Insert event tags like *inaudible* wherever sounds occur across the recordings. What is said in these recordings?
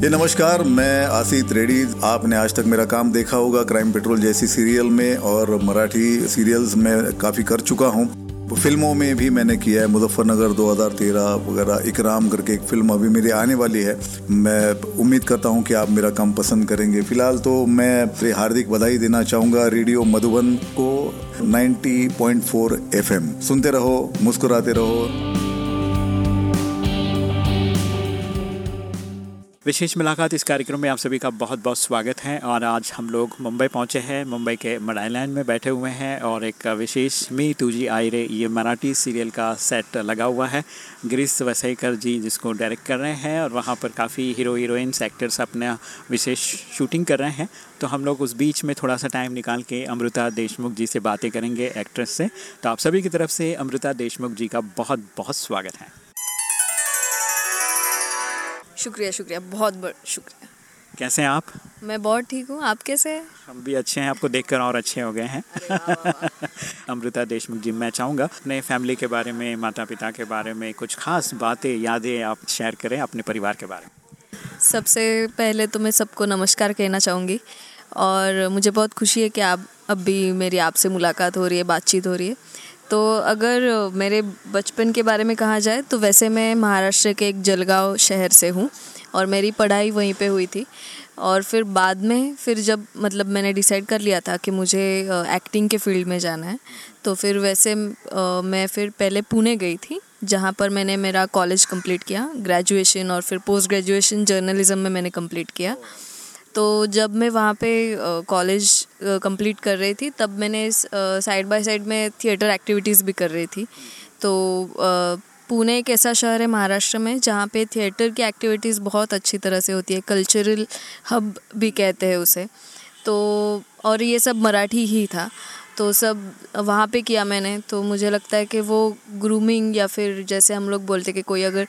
ये नमस्कार, मैं आसित रेड्डी। आपने आज तक मेरा काम देखा होगा क्राइम पेट्रोल जैसी सीरियल में और मराठी सीरियल्स में काफ़ी कर चुका हूँ। फ़िल्मों में भी मैंने किया है, मुजफ्फरनगर 2013 वगैरह, इकराम करके एक फ़िल्म अभी मेरी आने वाली है। मैं उम्मीद करता हूँ कि आप मेरा काम पसंद करेंगे। फ़िलहाल तो मैं हार्दिक बधाई देना चाहूँगा रेडियो मधुबन को 90.4 एफएम। सुनते रहो, मुस्कुराते रहो। विशेष मुलाकात इस कार्यक्रम में आप सभी का बहुत बहुत स्वागत है और आज हम लोग मुंबई पहुँचे हैं। मुंबई के मडाईलैंड में बैठे हुए हैं और एक विशेष मी टू जी आई रे, ये मराठी सीरियल का सेट लगा हुआ है। गिरीश वसईकर जी जिसको डायरेक्ट कर रहे हैं और वहाँ पर काफ़ी हीरो हीरोइंस एक्टर्स अपना विशेष शूटिंग कर रहे हैं। तो हम लोग उस बीच में थोड़ा सा टाइम निकाल के अमृता देशमुख जी से बातें करेंगे एक्ट्रेस से। तो आप सभी की तरफ़ से अमृता देशमुख जी का बहुत बहुत स्वागत है। शुक्रिया शुक्रिया बहुत बहुत शुक्रिया। कैसे हैं आप? मैं बहुत ठीक हूँ आप कैसे हैं? हम भी अच्छे हैं आपको देखकर और अच्छे हो गए हैं। *laughs* अमृता देशमुख जी मैं चाहूँगा अपने फैमिली के बारे में माता पिता के बारे में कुछ खास बातें यादें आप शेयर करें अपने परिवार के बारे में। सबसे पहले तो मैं सबको नमस्कार कहना चाहूँगी और मुझे बहुत खुशी है कि आप अब भी मेरी आपसे मुलाकात हो रही है बातचीत हो रही है। तो अगर मेरे बचपन के बारे में कहा जाए तो वैसे मैं महाराष्ट्र के एक जलगांव शहर से हूँ और मेरी पढ़ाई वहीं पे हुई थी। और फिर बाद में, फिर जब मतलब मैंने डिसाइड कर लिया था कि मुझे एक्टिंग के फ़ील्ड में जाना है तो फिर वैसे मैं फिर पहले पुणे गई थी, जहाँ पर मैंने मेरा कॉलेज कंप्लीट किया ग्रेजुएशन और फिर पोस्ट ग्रेजुएशन जर्नलिज्म में मैंने कंप्लीट किया। तो जब मैं वहाँ पे कॉलेज कंप्लीट कर रही थी, तब मैंने साइड बाय साइड में थिएटर एक्टिविटीज़ भी कर रही थी। तो पुणे एक ऐसा शहर है महाराष्ट्र में, जहाँ पे थिएटर की एक्टिविटीज़ बहुत अच्छी तरह से होती है कल्चरल हब भी कहते हैं उसे। तो और ये सब मराठी ही था। तो सब वहाँ पे किया मैंने तो मुझे लगता है कि वो ग्रूमिंग या फिर जैसे हम लोग बोलते कि कोई अगर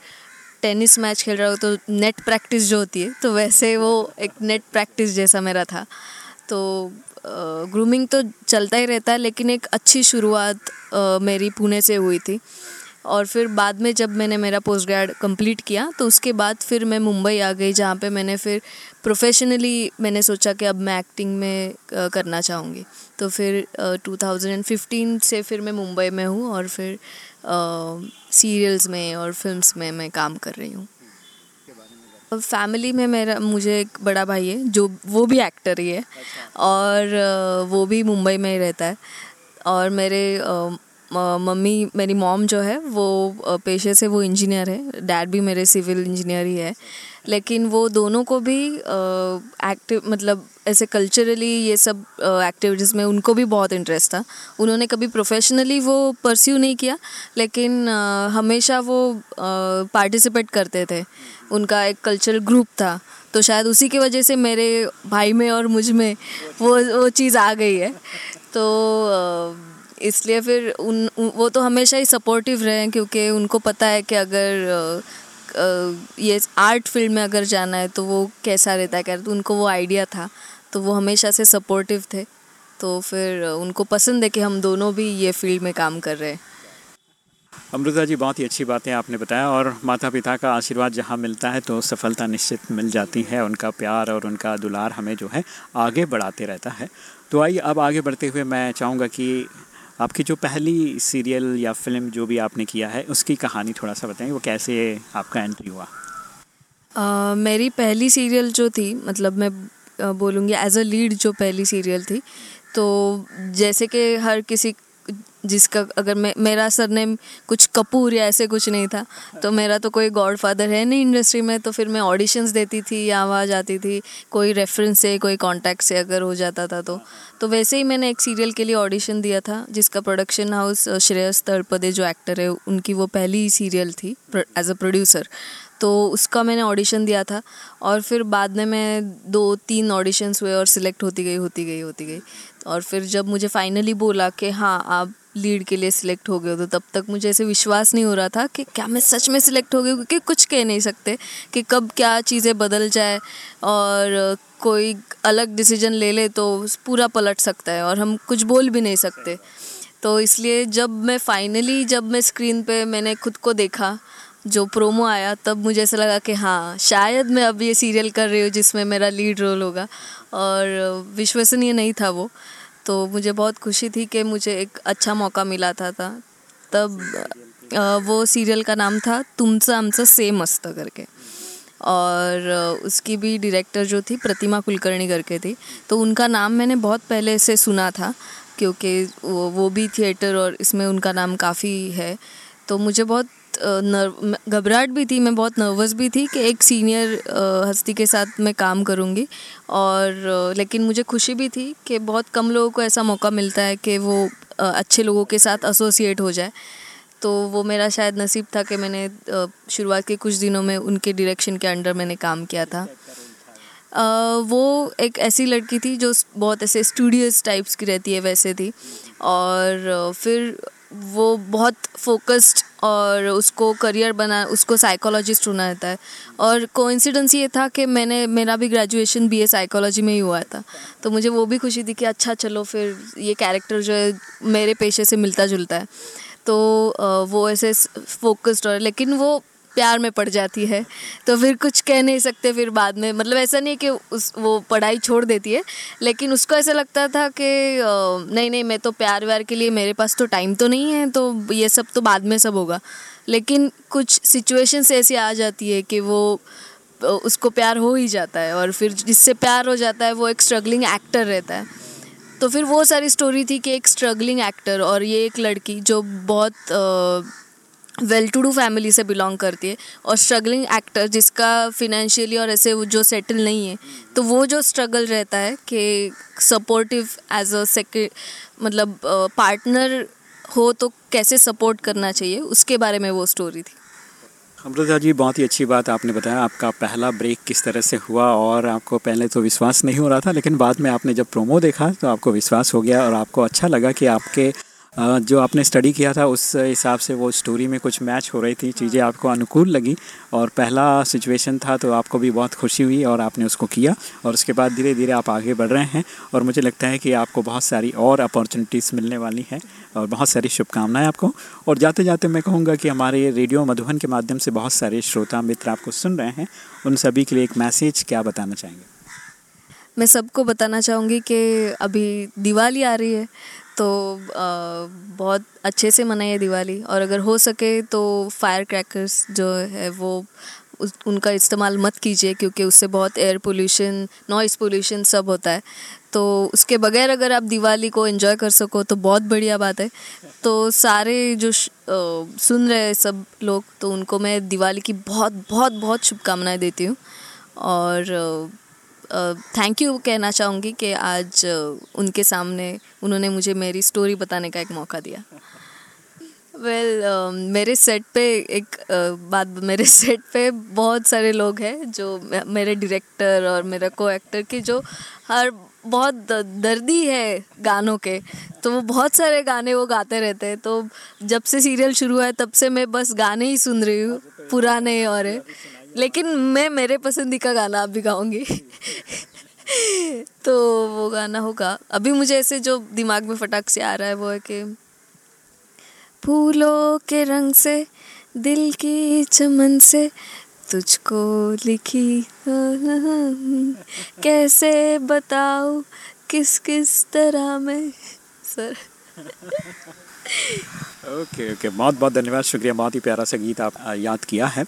टेनिस मैच खेल रहा हो तो नेट प्रैक्टिस जो होती है तो वैसे वो एक नेट प्रैक्टिस जैसा मेरा था। तो ग्रूमिंग तो चलता ही रहता है, लेकिन एक अच्छी शुरुआत मेरी पुणे से हुई थी। और फिर बाद में जब मैंने मेरा पोस्ट ग्रेड कंप्लीट किया तो उसके बाद फिर मैं मुंबई आ गई, जहाँ पे मैंने फिर प्रोफेशनली मैंने सोचा कि अब मैं एक्टिंग में करना चाहूँगी। तो फिर 2015 से फिर मैं मुंबई में हूँ और फिर सीरियल्स में और फिल्म्स में मैं काम कर रही हूँ। फैमिली में मेरा मुझे एक बड़ा भाई है जो वो भी एक्टर ही है। और वो भी मुंबई में ही रहता है। और मेरे मम्मी, मेरी मॉम जो है, वो पेशे से वो इंजीनियर है। डैड भी मेरे सिविल इंजीनियर ही है। लेकिन वो दोनों को भी एक्टिव मतलब ऐसे कल्चरली ये सब एक्टिविटीज़ में उनको भी बहुत इंटरेस्ट था। उन्होंने कभी प्रोफेशनली वो परस्यू नहीं किया, लेकिन हमेशा वो पार्टिसिपेट करते थे। उनका एक कल्चरल ग्रुप था। तो शायद उसी की वजह से मेरे भाई में और मुझमें वो वो चीज़ आ गई है। तो इसलिए फिर उन वो तो हमेशा ही सपोर्टिव रहे क्योंकि उनको पता है कि अगर ये आर्ट फ़ील्ड में अगर जाना है तो वो कैसा रहता है। तो उनको वो आइडिया था तो वो हमेशा से सपोर्टिव थे। तो फिर उनको पसंद है कि हम दोनों भी ये फ़ील्ड में काम कर रहे हैं। अमृता जी, बहुत ही अच्छी बातें आपने बताया और माता पिता का आशीर्वाद जहाँ मिलता है तो सफलता निश्चित मिल जाती है। उनका प्यार और उनका दुलार हमें जो है आगे बढ़ाते रहता है। तो आइए, अब आगे बढ़ते हुए मैं चाहूँगा कि आपकी जो पहली सीरियल या फ़िल्म जो भी आपने किया है उसकी कहानी थोड़ा सा बताएँ वो कैसे आपका एंट्री हुआ? uh, मेरी पहली सीरियल जो थी मतलब मैं बोलूँगी एज अ लीड जो पहली सीरियल थी तो जैसे कि हर किसी जिसका अगर मैं, मेरा सरनेम कुछ कपूर या ऐसे कुछ नहीं था तो मेरा तो कोई गॉड फादर है नहीं इंडस्ट्री में तो फिर मैं ऑडिशंस देती थी या वहाँ जाती थी, कोई रेफरेंस से, कोई कांटेक्ट से अगर हो जाता था तो। तो वैसे ही मैंने एक सीरियल के लिए ऑडिशन दिया था, जिसका प्रोडक्शन हाउस श्रेयस तड़पदे जो एक्टर है, उनकी वो पहली सीरियल थी एज अ प्रोड्यूसर तो उसका मैंने ऑडिशन दिया था और फिर बाद में मैं दो तीन ऑडिशंस हुए और सिलेक्ट होती गई होती गई होती गई। और फिर जब मुझे फाइनली बोला कि हाँ आप लीड के लिए सिलेक्ट हो गए हो तो तब तक मुझे ऐसे विश्वास नहीं हो रहा था कि क्या मैं सच में सिलेक्ट हो गई क्योंकि कुछ कह नहीं सकते कि कब क्या चीज़ें बदल जाए और कोई अलग डिसीज़न ले ले तो पूरा पलट सकता है और हम कुछ बोल भी नहीं सकते। तो इसलिए जब मैं फाइनली जब मैं स्क्रीन पे मैंने खुद को देखा जो प्रोमो आया, तब मुझे ऐसा लगा कि हाँ शायद मैं अब ये सीरियल कर रही हूँ जिसमें मेरा लीड रोल होगा। और विश्वसनीय नहीं था वो। तो मुझे बहुत खुशी थी कि मुझे एक अच्छा मौका मिला था था। तब वो सीरियल का नाम था तुमचं आमचं सेम असतं करके। और उसकी भी डायरेक्टर जो थी, प्रतिमा कुलकर्णी करके थी। तो उनका नाम मैंने बहुत पहले से सुना था, क्योंकि वो वो भी थिएटर और इसमें उनका नाम काफ़ी है। तो मुझे बहुत नर्व घबराहट भी थी, मैं बहुत नर्वस भी थी कि एक सीनियर हस्ती के साथ मैं काम करूँगी। और लेकिन मुझे खुशी भी थी कि बहुत कम लोगों को ऐसा मौका मिलता है कि वो अच्छे लोगों के साथ एसोसिएट हो जाए। तो वो मेरा शायद नसीब था कि मैंने शुरुआत के कुछ दिनों में उनके डायरेक्शन के अंडर मैंने काम किया था। वो एक ऐसी लड़की थी जो बहुत ऐसे स्टूडियस टाइप्स की रहती है, वैसे थी। और फिर वो बहुत फोकस्ड और उसको करियर बना, उसको साइकोलॉजिस्ट होना रहता है। और कोइंसिडेंस ये था कि मैंने, मेरा भी ग्रेजुएशन बीए साइकोलॉजी में ही हुआ था। तो मुझे वो भी खुशी थी कि अच्छा चलो फिर ये कैरेक्टर जो है, मेरे पेशे से मिलता जुलता है। तो वो ऐसे फोकस्ड और, लेकिन वो प्यार में पड़ जाती है। तो फिर कुछ कह नहीं सकते फिर बाद में। मतलब ऐसा नहीं कि उस, वो पढ़ाई छोड़ देती है, लेकिन उसको ऐसा लगता था कि नहीं नहीं, मैं तो प्यार व्यार के लिए, मेरे पास तो टाइम तो नहीं है तो ये सब तो बाद में सब होगा। लेकिन कुछ सिचुएशंस ऐसी आ जाती है कि वो उसको प्यार हो ही जाता है और फिर जिससे प्यार हो जाता है वो एक स्ट्रगलिंग एक्टर रहता है। तो फिर वो सारी स्टोरी थी कि एक स्ट्रगलिंग एक्टर और ये एक लड़की जो बहुत वेल टू डू फैमिली से बिलोंग करती है और स्ट्रगलिंग एक्टर जिसका फिनेंशियली और ऐसे जो सेटल नहीं है तो वो जो स्ट्रगल रहता है कि सपोर्टिव एज अ सेकेंड मतलब पार्टनर हो तो कैसे सपोर्ट करना चाहिए, उसके बारे में वो स्टोरी थी। अमृता जी, बहुत ही अच्छी बात आपने बताया, आपका पहला ब्रेक किस तरह से हुआ और आपको पहले तो विश्वास नहीं हो रहा था, लेकिन बाद में आपने जब प्रोमो देखा तो आपको विश्वास हो गया और आपको अच्छा लगा कि आपके जो आपने स्टडी किया था, उस हिसाब से वो स्टोरी में कुछ मैच हो रही थी, चीज़ें आपको अनुकूल लगी और पहला सिचुएशन था तो आपको भी बहुत खुशी हुई और आपने उसको किया और उसके बाद धीरे धीरे आप आगे बढ़ रहे हैं और मुझे लगता है कि आपको बहुत सारी और अपॉर्चुनिटीज़ मिलने वाली हैं और बहुत सारी शुभकामनाएँ आपको। और जाते जाते मैं कहूँगा कि हमारे रेडियो मधुबन के माध्यम से बहुत सारे श्रोता मित्र आपको सुन रहे हैं। उन सभी के लिए एक मैसेज क्या बताना चाहेंगे? मैं सबको बताना चाहूँगी कि अभी दिवाली आ रही है तो बहुत अच्छे से मनाइए दिवाली। और अगर हो सके तो फायर क्रैकर्स जो है वो उस उनका इस्तेमाल मत कीजिए क्योंकि उससे बहुत एयर पोल्यूशन नॉइज़ पोल्यूशन सब होता है। तो उसके बगैर अगर आप दिवाली को एंजॉय कर सको तो बहुत बढ़िया बात है। तो सारे जो आ, सुन रहे हैं सब लोग तो उनको मैं दिवाली की बहुत बहुत बहुत शुभकामनाएँ देती हूँ। और थैंक यू कहना चाहूँगी कि आज उनके सामने उन्होंने मुझे मेरी स्टोरी बताने का एक मौका दिया। वेल well, uh, मेरे सेट पे एक uh, बात मेरे *laughs* सेट पे बहुत सारे लोग हैं जो मेरे डायरेक्टर और मेरा को एक्टर के जो हर बहुत दर्दी है गानों के तो वो बहुत सारे गाने वो गाते रहते हैं। तो जब से सीरियल शुरू हुआ है तब से मैं बस गाने ही सुन रही हूँ पुराने और लेकिन मैं, मेरे पसंदी का गाना अभी गाऊँगी। *laughs* तो वो गाना होगा। अभी मुझे ऐसे जो दिमाग में फटाक से आ रहा है वो है कि फूलों के रंग से, दिल की चमन से तुझको लिखी, *laughs* कैसे बताओ किस किस तरह में, सर? *laughs* ओके ओके बहुत बहुत धन्यवाद। शुक्रिया। बहुत ही प्यारा सा गीत आप याद किया है।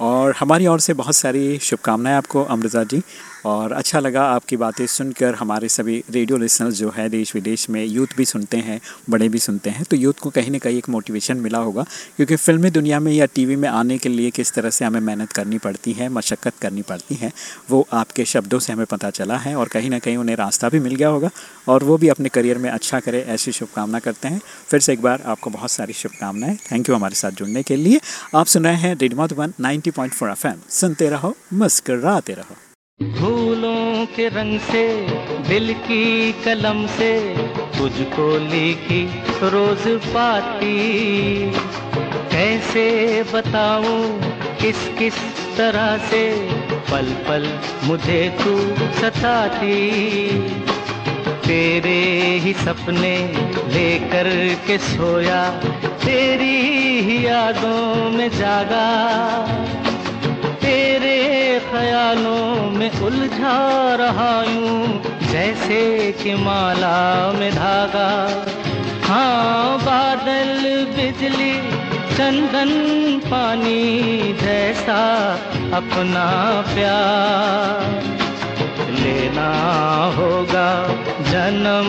और हमारी ओर से बहुत सारी शुभकामनाएँ आपको, अमृता जी। और अच्छा लगा आपकी बातें सुनकर। हमारे सभी रेडियो लिसनर्स जो है देश विदेश में यूथ भी सुनते हैं, बड़े भी सुनते हैं तो यूथ को कहीं ना कहीं एक मोटिवेशन मिला होगा। क्योंकि फिल्मी दुनिया में या टीवी में आने के लिए किस तरह से हमें मेहनत करनी पड़ती है, मशक्क़त करनी पड़ती है, वो आपके शब्दों से हमें पता चला है और कहीं ना कहीं उन्हें रास्ता भी मिल गया होगा और वो भी अपने करियर में अच्छा करे, ऐसी शुभकामना करते हैं। फिर से एक बार आपको बहुत सारी शुभकामनाएँ। थैंक यू हमारे साथ जुड़ने के लिए। आप सुन रहे हैं रेडमोट one ninety point four F सुनते रहो, मुस्कराते रहो। फूलों के रंग से, दिल की कलम से तुझको लिखी रोज पाती। कैसे बताऊँ किस किस तरह से पल पल मुझे तू सताती। तेरे ही सपने लेकर के सोया, तेरी ही यादों में जागा। ख्यालों में उलझा रहा हूँ जैसे कि माला में धागा। हाँ बादल, बिजली, चंदन, पानी जैसा अपना प्यार। लेना होगा जन्म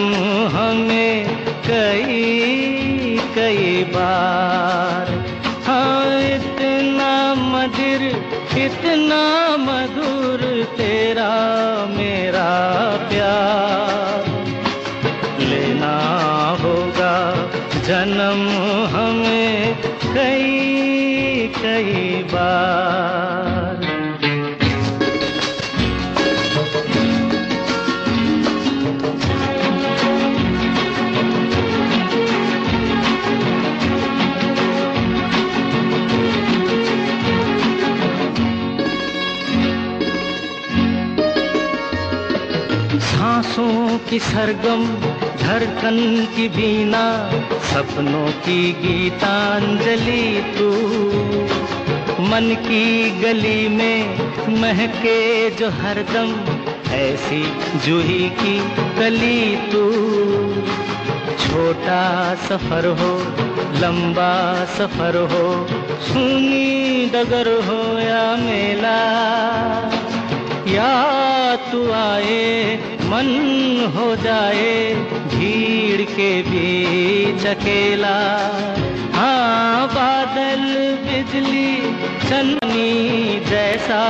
हमें कई कई बार। इतना मधुर तेरा मेरा प्यार। लेना होगा जन्म हमें कई कई बार। की सरगम, धड़कन की बीना, सपनों की गीतांजलि तू। मन की गली में महके जो हरदम, ऐसी जूही की कली तू। छोटा सफ़र हो, लंबा सफ़र हो, सुनी डगर हो या मेला। या तू आए मन हो जाए भीड़ के बीच अकेला। हाँ बादल, बिजली चन्नी जैसा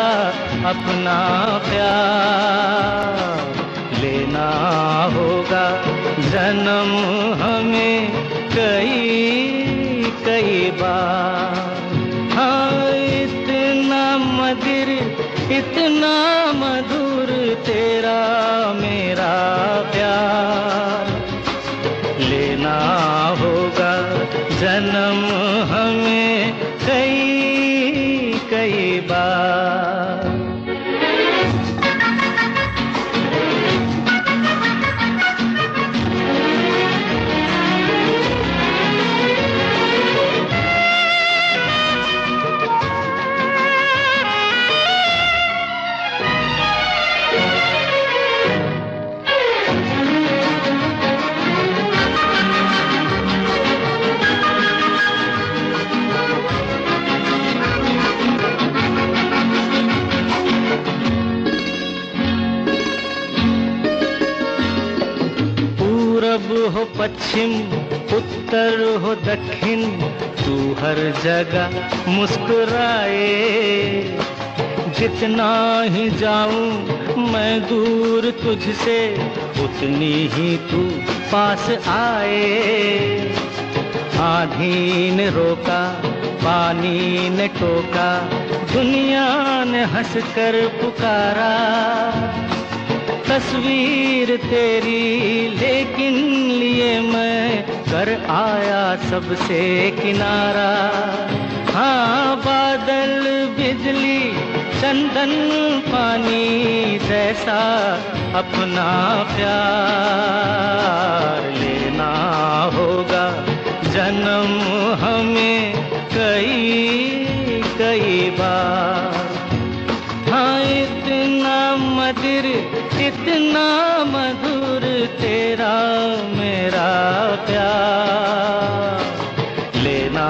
अपना प्यार लेना होगा। जन्म हमें कई कई बार। हाँ इतना मधुर इतना मधुर जन्म हो पश्चिम, उत्तर हो दक्षिण, तू हर जगह मुस्कुराए। जितना ही जाऊँ मैं दूर तुझसे, उतनी ही तू पास आए। आधी ने रोका, पानी ने टोका, दुनिया ने हंस कर पुकारा। तस्वीर तेरी, लेकिन लिए मैं कर आया सबसे किनारा। हाँ बादल, बिजली, चंदन, पानी जैसा अपना प्यार लेना होगा। जन्म हमें कई कई बार मधुर इतना मधुर तेरा मेरा प्यार। लेना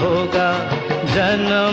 होगा जन्म